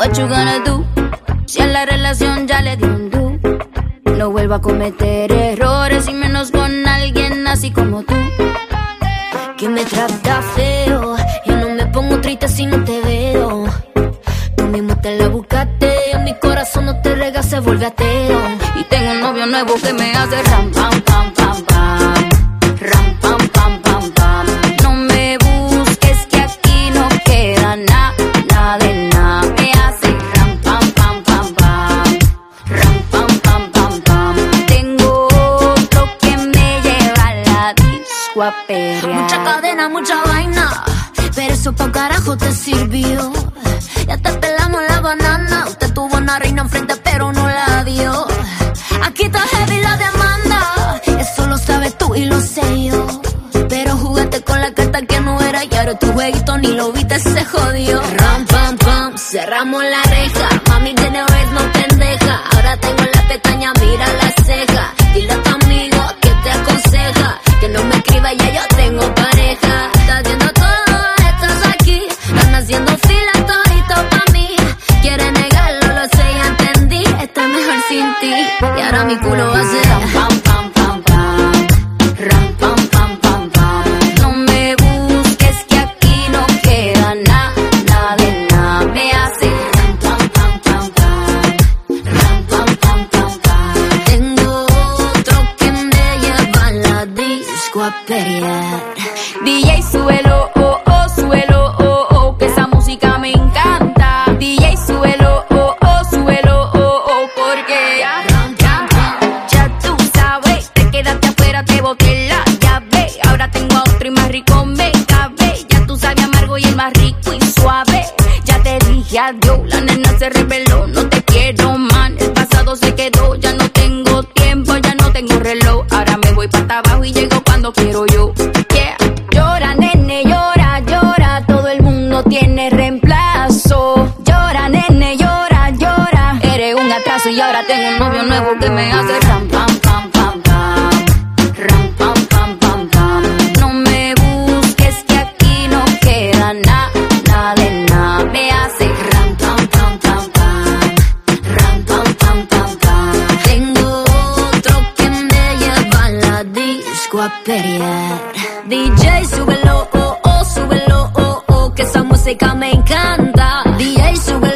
what you gonna do? Si a la relación ya le dio un do. No vuelva a cometer errores y menos con alguien así como tú. Que me trata feo. Yo no me pongo triste si no te veo. Tú mismo te la buscaste. Mi corazón no te rega, se vuelve ateo. Y tengo un novio nuevo que me hace ram, pam, pam, pam. Mucha cadena, mucha vaina. Pero eso pa' carajo te sirvió. Ya te pelamos la banana. Usted tuvo una reina enfrente, pero no la dio. Aquí está heavy la demanda. Eso lo sabes tú y lo sé yo. Pero jugaste con la carta que no era y ahora tu jueguito ni lo viste, se jodió. Ram, pam, pam, cerramos la reja. Ahora mi culo hace ram, pam, pam, pam, pam. Ram, pam, pam, pam, pam. No me busques que aquí no queda nada, nada de nada. Me hace ram, pam, pam, pam, pam. Ram, pam, pam, pam, pam. Tengo otro que me lleva a la disco a pelear. DJ suelo, adiós, la nena se reveló, no te quiero man. El pasado se quedó, ya no tengo tiempo, ya no tengo reloj. Ahora me voy para abajo y llego cuando quiero yo. Llora, nene, llora, llora. Todo el mundo tiene reemplazo. Llora, nene, llora, llora. Eres un atraso y ahora tengo un novio nuevo que me hace DJ, súbelo, oh, oh, súbelo, oh, oh, que esa música me encanta. DJ, súbelo.